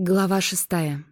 Глава шестая.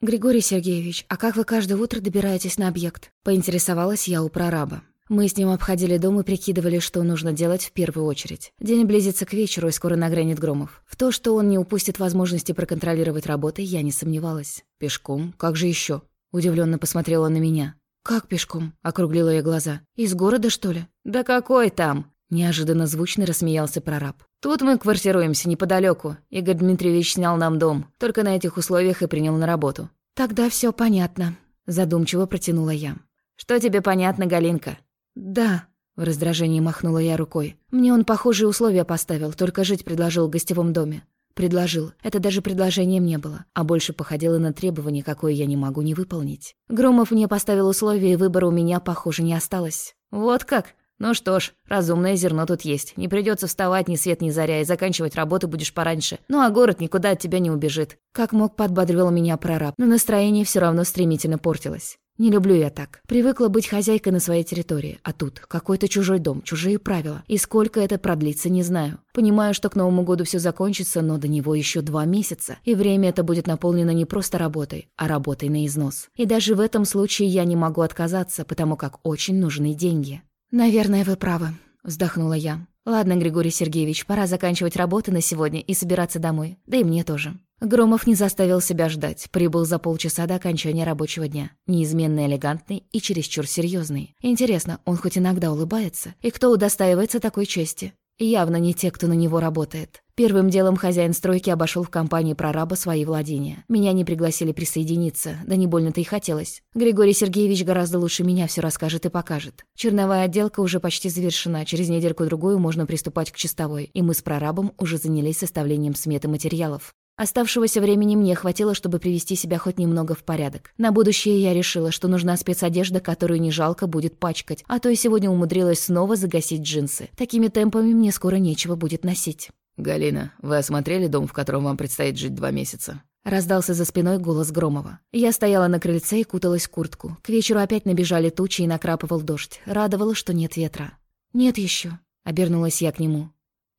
«Григорий Сергеевич, а как вы каждое утро добираетесь на объект?» Поинтересовалась я у прораба. Мы с ним обходили дом и прикидывали, что нужно делать в первую очередь. День близится к вечеру, и скоро нагрянет Громов. В то, что он не упустит возможности проконтролировать работы, я не сомневалась. «Пешком? Как же еще? Удивленно посмотрела на меня. «Как пешком?» — округлила я глаза. «Из города, что ли?» «Да какой там?» Неожиданно звучно рассмеялся прораб. «Тут мы квартируемся неподалеку. Игорь Дмитриевич снял нам дом. Только на этих условиях и принял на работу». «Тогда все понятно», — задумчиво протянула я. «Что тебе понятно, Галинка?» «Да», — в раздражении махнула я рукой. «Мне он похожие условия поставил, только жить предложил в гостевом доме. Предложил. Это даже предложением не было, а больше походило на требование, какое я не могу не выполнить. Громов мне поставил условия, и выбора у меня, похоже, не осталось. «Вот как? Ну что ж, разумное зерно тут есть. Не придется вставать ни свет ни заря, и заканчивать работу будешь пораньше. Ну а город никуда от тебя не убежит. Как мог, подбадривал меня прораб, но настроение все равно стремительно портилось. Не люблю я так. Привыкла быть хозяйкой на своей территории, а тут какой-то чужой дом, чужие правила. И сколько это продлится, не знаю. Понимаю, что к Новому году все закончится, но до него еще два месяца. И время это будет наполнено не просто работой, а работой на износ. И даже в этом случае я не могу отказаться, потому как очень нужны деньги. «Наверное, вы правы», — вздохнула я. «Ладно, Григорий Сергеевич, пора заканчивать работы на сегодня и собираться домой. Да и мне тоже». Громов не заставил себя ждать. Прибыл за полчаса до окончания рабочего дня. Неизменно элегантный и чересчур серьезный. Интересно, он хоть иногда улыбается? И кто удостаивается такой чести? Явно не те, кто на него работает. Первым делом хозяин стройки обошел в компании прораба свои владения. Меня не пригласили присоединиться, да не больно-то и хотелось. Григорий Сергеевич гораздо лучше меня все расскажет и покажет. Черновая отделка уже почти завершена, через недельку-другую можно приступать к чистовой, и мы с прорабом уже занялись составлением сметы материалов. Оставшегося времени мне хватило, чтобы привести себя хоть немного в порядок. На будущее я решила, что нужна спецодежда, которую не жалко будет пачкать, а то и сегодня умудрилась снова загасить джинсы. Такими темпами мне скоро нечего будет носить. «Галина, вы осмотрели дом, в котором вам предстоит жить два месяца?» Раздался за спиной голос Громова. Я стояла на крыльце и куталась в куртку. К вечеру опять набежали тучи и накрапывал дождь. Радовало, что нет ветра. «Нет еще», — обернулась я к нему.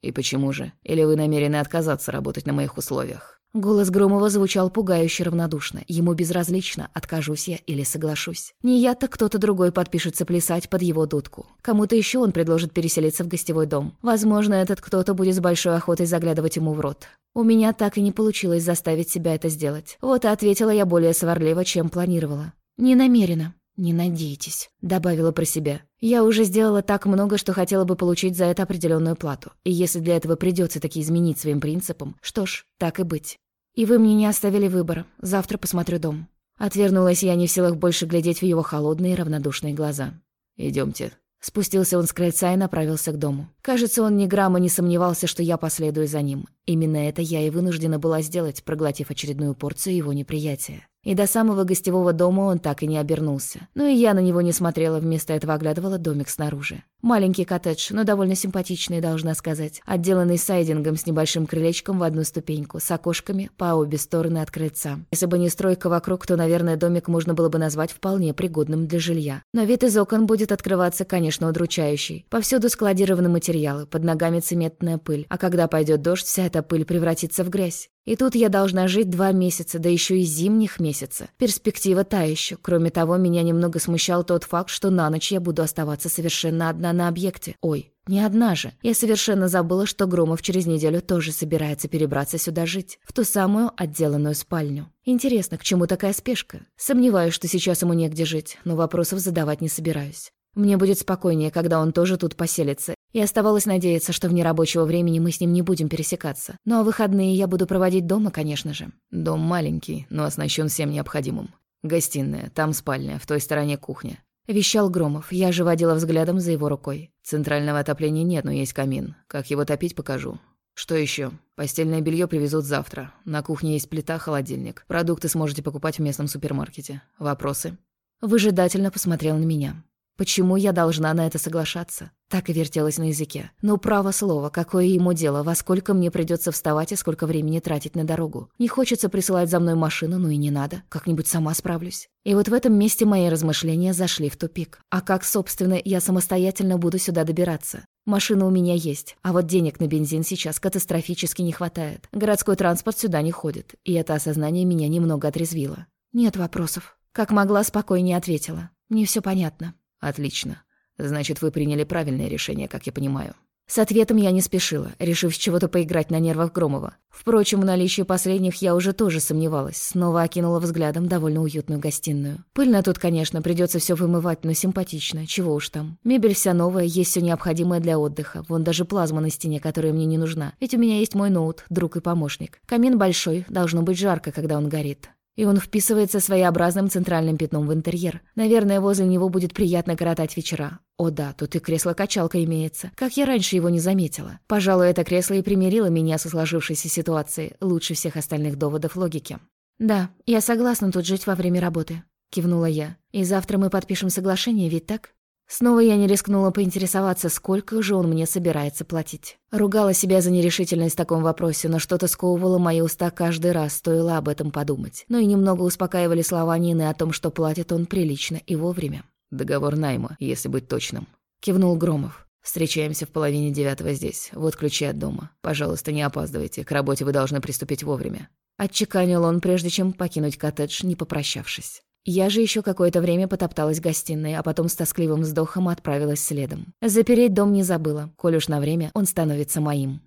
«И почему же? Или вы намерены отказаться работать на моих условиях?» Голос Громова звучал пугающе равнодушно. Ему безразлично, откажусь я или соглашусь. Не я, так кто-то другой подпишется плясать под его дудку. Кому-то еще он предложит переселиться в гостевой дом. Возможно, этот кто-то будет с большой охотой заглядывать ему в рот. У меня так и не получилось заставить себя это сделать. Вот и ответила я более сварливо, чем планировала. Не намерена. «Не надейтесь», — добавила про себя. «Я уже сделала так много, что хотела бы получить за это определенную плату. И если для этого придется таки изменить своим принципам, что ж, так и быть. И вы мне не оставили выбора. Завтра посмотрю дом». Отвернулась я не в силах больше глядеть в его холодные равнодушные глаза. Идемте. Спустился он с крыльца и направился к дому. Кажется, он ни грамма не сомневался, что я последую за ним. Именно это я и вынуждена была сделать, проглотив очередную порцию его неприятия. И до самого гостевого дома он так и не обернулся. Но и я на него не смотрела, вместо этого оглядывала домик снаружи. Маленький коттедж, но довольно симпатичный, должна сказать. Отделанный сайдингом с небольшим крылечком в одну ступеньку, с окошками по обе стороны от крыльца. Если бы не стройка вокруг, то, наверное, домик можно было бы назвать вполне пригодным для жилья. Но вид из окон будет открываться, конечно, удручающий. Повсюду складированы материалы, под ногами цементная пыль. А когда пойдет дождь, вся эта пыль превратится в грязь. И тут я должна жить два месяца, да еще и зимних месяца. Перспектива та еще. Кроме того, меня немного смущал тот факт, что на ночь я буду оставаться совершенно одна на объекте. Ой, не одна же. Я совершенно забыла, что Громов через неделю тоже собирается перебраться сюда жить. В ту самую отделанную спальню. Интересно, к чему такая спешка? Сомневаюсь, что сейчас ему негде жить, но вопросов задавать не собираюсь. Мне будет спокойнее, когда он тоже тут поселится, и оставалось надеяться, что в нерабочего времени мы с ним не будем пересекаться. Но выходные я буду проводить дома, конечно же. Дом маленький, но оснащен всем необходимым. Гостиная, там спальня, в той стороне кухня. Вещал Громов, я же водила взглядом за его рукой. Центрального отопления нет, но есть камин. Как его топить, покажу. Что еще? Постельное белье привезут завтра. На кухне есть плита, холодильник. Продукты сможете покупать в местном супермаркете. Вопросы? Выжидательно посмотрел на меня. Почему я должна на это соглашаться? Так и вертелось на языке. Но право слово, какое ему дело, во сколько мне придется вставать и сколько времени тратить на дорогу. Не хочется присылать за мной машину, ну и не надо. Как-нибудь сама справлюсь. И вот в этом месте мои размышления зашли в тупик. А как, собственно, я самостоятельно буду сюда добираться? Машина у меня есть, а вот денег на бензин сейчас катастрофически не хватает. Городской транспорт сюда не ходит, и это осознание меня немного отрезвило. Нет вопросов. Как могла, спокойнее ответила. Мне все понятно. Отлично. Значит, вы приняли правильное решение, как я понимаю. С ответом я не спешила, решив с чего-то поиграть на нервах Громова. Впрочем, в наличии последних я уже тоже сомневалась. Снова окинула взглядом довольно уютную гостиную. Пыльно тут, конечно, придется все вымывать, но симпатично, чего уж там. Мебель вся новая, есть все необходимое для отдыха. Вон даже плазма на стене, которая мне не нужна. Ведь у меня есть мой ноут, друг и помощник. Камин большой, должно быть жарко, когда он горит. И он вписывается своеобразным центральным пятном в интерьер. Наверное, возле него будет приятно коротать вечера. О да, тут и кресло-качалка имеется. Как я раньше его не заметила. Пожалуй, это кресло и примирило меня со сложившейся ситуацией, лучше всех остальных доводов логики. «Да, я согласна тут жить во время работы», — кивнула я. «И завтра мы подпишем соглашение, ведь так?» Снова я не рискнула поинтересоваться, сколько же он мне собирается платить. Ругала себя за нерешительность в таком вопросе, но что-то сковывало мои уста каждый раз, стоило об этом подумать. Но и немного успокаивали слова Нины о том, что платит он прилично и вовремя. «Договор найма, если быть точным», — кивнул Громов. «Встречаемся в половине девятого здесь. Вот ключи от дома. Пожалуйста, не опаздывайте. К работе вы должны приступить вовремя». Отчеканил он, прежде чем покинуть коттедж, не попрощавшись. Я же еще какое-то время потопталась в гостиной, а потом с тоскливым вздохом отправилась следом. Запереть дом не забыла, коль уж на время он становится моим.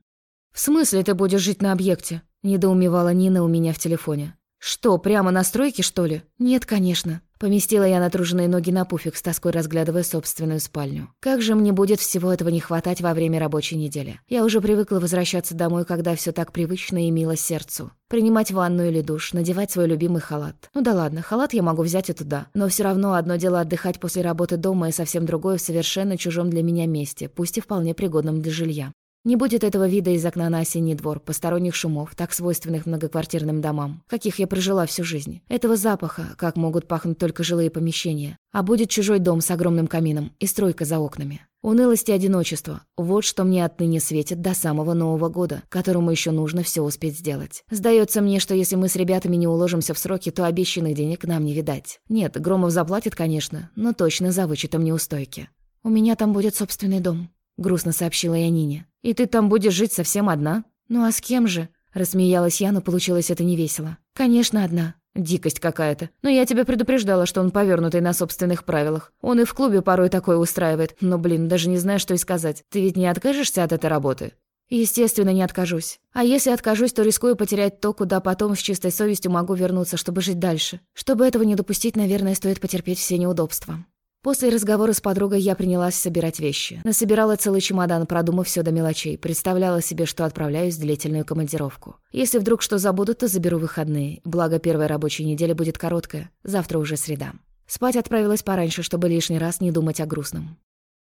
«В смысле ты будешь жить на объекте?» – недоумевала Нина у меня в телефоне. «Что, прямо на стройке, что ли?» «Нет, конечно». Поместила я натруженные ноги на пуфик, с тоской разглядывая собственную спальню. Как же мне будет всего этого не хватать во время рабочей недели? Я уже привыкла возвращаться домой, когда все так привычно и мило сердцу. Принимать ванну или душ, надевать свой любимый халат. Ну да ладно, халат я могу взять и туда. Но все равно одно дело отдыхать после работы дома и совсем другое в совершенно чужом для меня месте, пусть и вполне пригодном для жилья. Не будет этого вида из окна на осенний двор, посторонних шумов, так свойственных многоквартирным домам, каких я прожила всю жизнь. Этого запаха, как могут пахнуть только жилые помещения. А будет чужой дом с огромным камином и стройка за окнами. Унылость и одиночество – вот что мне отныне светит до самого Нового года, которому еще нужно все успеть сделать. Сдается мне, что если мы с ребятами не уложимся в сроки, то обещанных денег нам не видать. Нет, Громов заплатит, конечно, но точно за вычетом неустойки. «У меня там будет собственный дом», – грустно сообщила я Нине. «И ты там будешь жить совсем одна?» «Ну а с кем же?» Рассмеялась я, но получилось это невесело. «Конечно, одна. Дикость какая-то. Но я тебя предупреждала, что он повернутый на собственных правилах. Он и в клубе порой такое устраивает. Но, блин, даже не знаю, что и сказать. Ты ведь не откажешься от этой работы?» «Естественно, не откажусь. А если откажусь, то рискую потерять то, куда потом с чистой совестью могу вернуться, чтобы жить дальше. Чтобы этого не допустить, наверное, стоит потерпеть все неудобства». После разговора с подругой я принялась собирать вещи. Насобирала целый чемодан, продумав все до мелочей. Представляла себе, что отправляюсь в длительную командировку. Если вдруг что забуду, то заберу выходные. Благо, первая рабочая неделя будет короткая. Завтра уже среда. Спать отправилась пораньше, чтобы лишний раз не думать о грустном.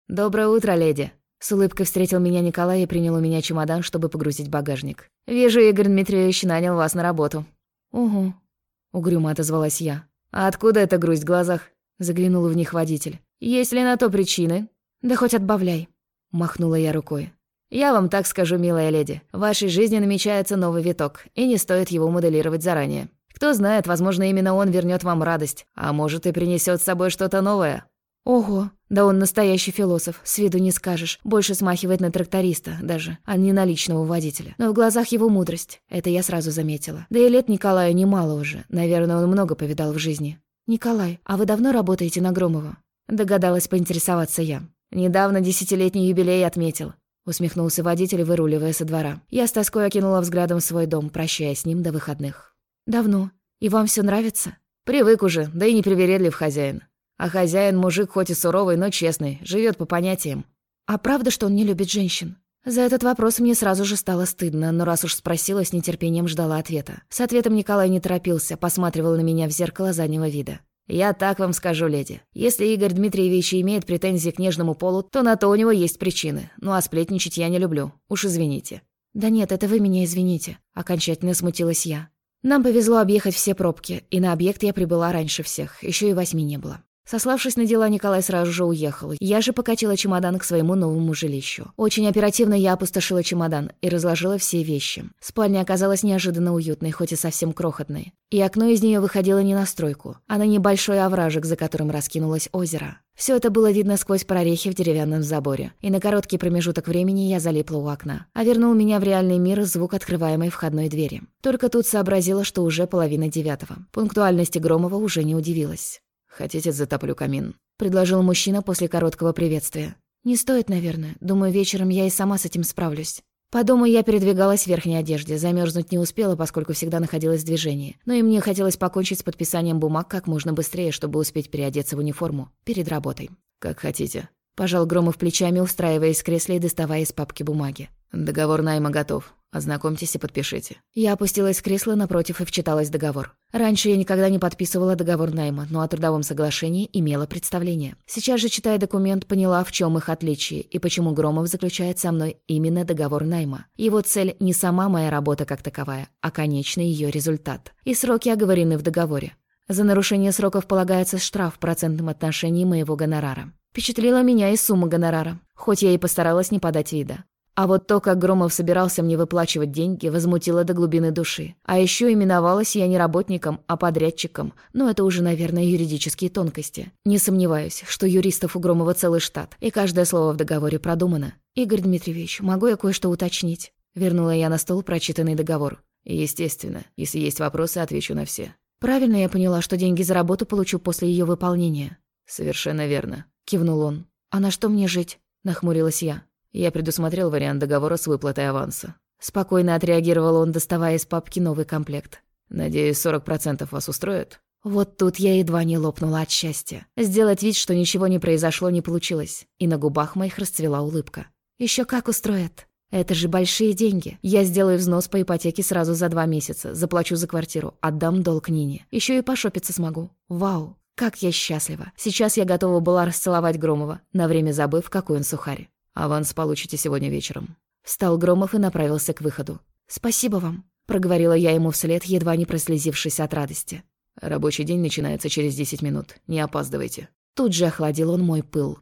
«Доброе утро, леди!» С улыбкой встретил меня Николай и принял у меня чемодан, чтобы погрузить багажник. «Вижу, Игорь Дмитриевич нанял вас на работу». «Угу», — угрюмо отозвалась я. «А откуда эта грусть в глазах?» Заглянул в них водитель. «Есть ли на то причины?» «Да хоть отбавляй», — махнула я рукой. «Я вам так скажу, милая леди. В вашей жизни намечается новый виток, и не стоит его моделировать заранее. Кто знает, возможно, именно он вернет вам радость, а может и принесет с собой что-то новое». «Ого, да он настоящий философ, с виду не скажешь. Больше смахивает на тракториста даже, а не на личного водителя. Но в глазах его мудрость. Это я сразу заметила. Да и лет Николаю немало уже. Наверное, он много повидал в жизни. «Николай, а вы давно работаете на Громова?» Догадалась поинтересоваться я. «Недавно десятилетний юбилей отметил», — усмехнулся водитель, выруливая со двора. Я с тоской окинула взглядом свой дом, прощаясь с ним до выходных. «Давно. И вам все нравится?» «Привык уже, да и не привередлив хозяин. А хозяин мужик хоть и суровый, но честный, живет по понятиям». «А правда, что он не любит женщин?» За этот вопрос мне сразу же стало стыдно, но раз уж спросила, с нетерпением ждала ответа. С ответом Николай не торопился, посматривал на меня в зеркало заднего вида. «Я так вам скажу, леди. Если Игорь Дмитриевич имеет претензии к нежному полу, то на то у него есть причины. Ну а сплетничать я не люблю. Уж извините». «Да нет, это вы меня извините», — окончательно смутилась я. Нам повезло объехать все пробки, и на объект я прибыла раньше всех, еще и восьми не было. Сославшись на дела, Николай сразу же уехал. Я же покатила чемодан к своему новому жилищу. Очень оперативно я опустошила чемодан и разложила все вещи. Спальня оказалась неожиданно уютной, хоть и совсем крохотной. И окно из нее выходило не на стройку, а на небольшой овражек, за которым раскинулось озеро. Все это было видно сквозь прорехи в деревянном заборе, и на короткий промежуток времени я залипла у окна. А вернул меня в реальный мир звук открываемой входной двери. Только тут сообразила, что уже половина девятого. Пунктуальности Громова уже не удивилась. «Хотите, затоплю камин?» — предложил мужчина после короткого приветствия. «Не стоит, наверное. Думаю, вечером я и сама с этим справлюсь». По дому я передвигалась в верхней одежде, замерзнуть не успела, поскольку всегда находилась в движении. Но и мне хотелось покончить с подписанием бумаг как можно быстрее, чтобы успеть переодеться в униформу перед работой. «Как хотите». Пожал Громов плечами, устраиваясь в кресле и доставая из папки бумаги. «Договор найма готов. Ознакомьтесь и подпишите». Я опустилась в кресло напротив и вчиталась договор. Раньше я никогда не подписывала договор найма, но о трудовом соглашении имела представление. Сейчас же, читая документ, поняла, в чем их отличие и почему Громов заключает со мной именно договор найма. Его цель не сама моя работа как таковая, а конечный ее результат. И сроки оговорены в договоре. За нарушение сроков полагается штраф в процентном отношении моего гонорара. Впечатлила меня и сумма гонорара, хоть я и постаралась не подать вида. А вот то, как Громов собирался мне выплачивать деньги, возмутило до глубины души. А еще именовалась я не работником, а подрядчиком. Но это уже, наверное, юридические тонкости. Не сомневаюсь, что юристов у Громова целый штат, и каждое слово в договоре продумано. «Игорь Дмитриевич, могу я кое-что уточнить?» Вернула я на стол прочитанный договор. «Естественно. Если есть вопросы, отвечу на все». «Правильно я поняла, что деньги за работу получу после ее выполнения?» «Совершенно верно», — кивнул он. «А на что мне жить?» — нахмурилась я. Я предусмотрел вариант договора с выплатой аванса. Спокойно отреагировал он, доставая из папки новый комплект. «Надеюсь, 40% вас устроит?» Вот тут я едва не лопнула от счастья. Сделать вид, что ничего не произошло, не получилось. И на губах моих расцвела улыбка. Еще как устроит. Это же большие деньги. Я сделаю взнос по ипотеке сразу за два месяца, заплачу за квартиру, отдам долг Нине. Еще и пошопиться смогу. Вау, как я счастлива. Сейчас я готова была расцеловать Громова, на время забыв, какой он сухарь. Аванс получите сегодня вечером». Встал Громов и направился к выходу. «Спасибо вам», — проговорила я ему вслед, едва не прослезившись от радости. «Рабочий день начинается через десять минут. Не опаздывайте». Тут же охладил он мой пыл.